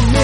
to me.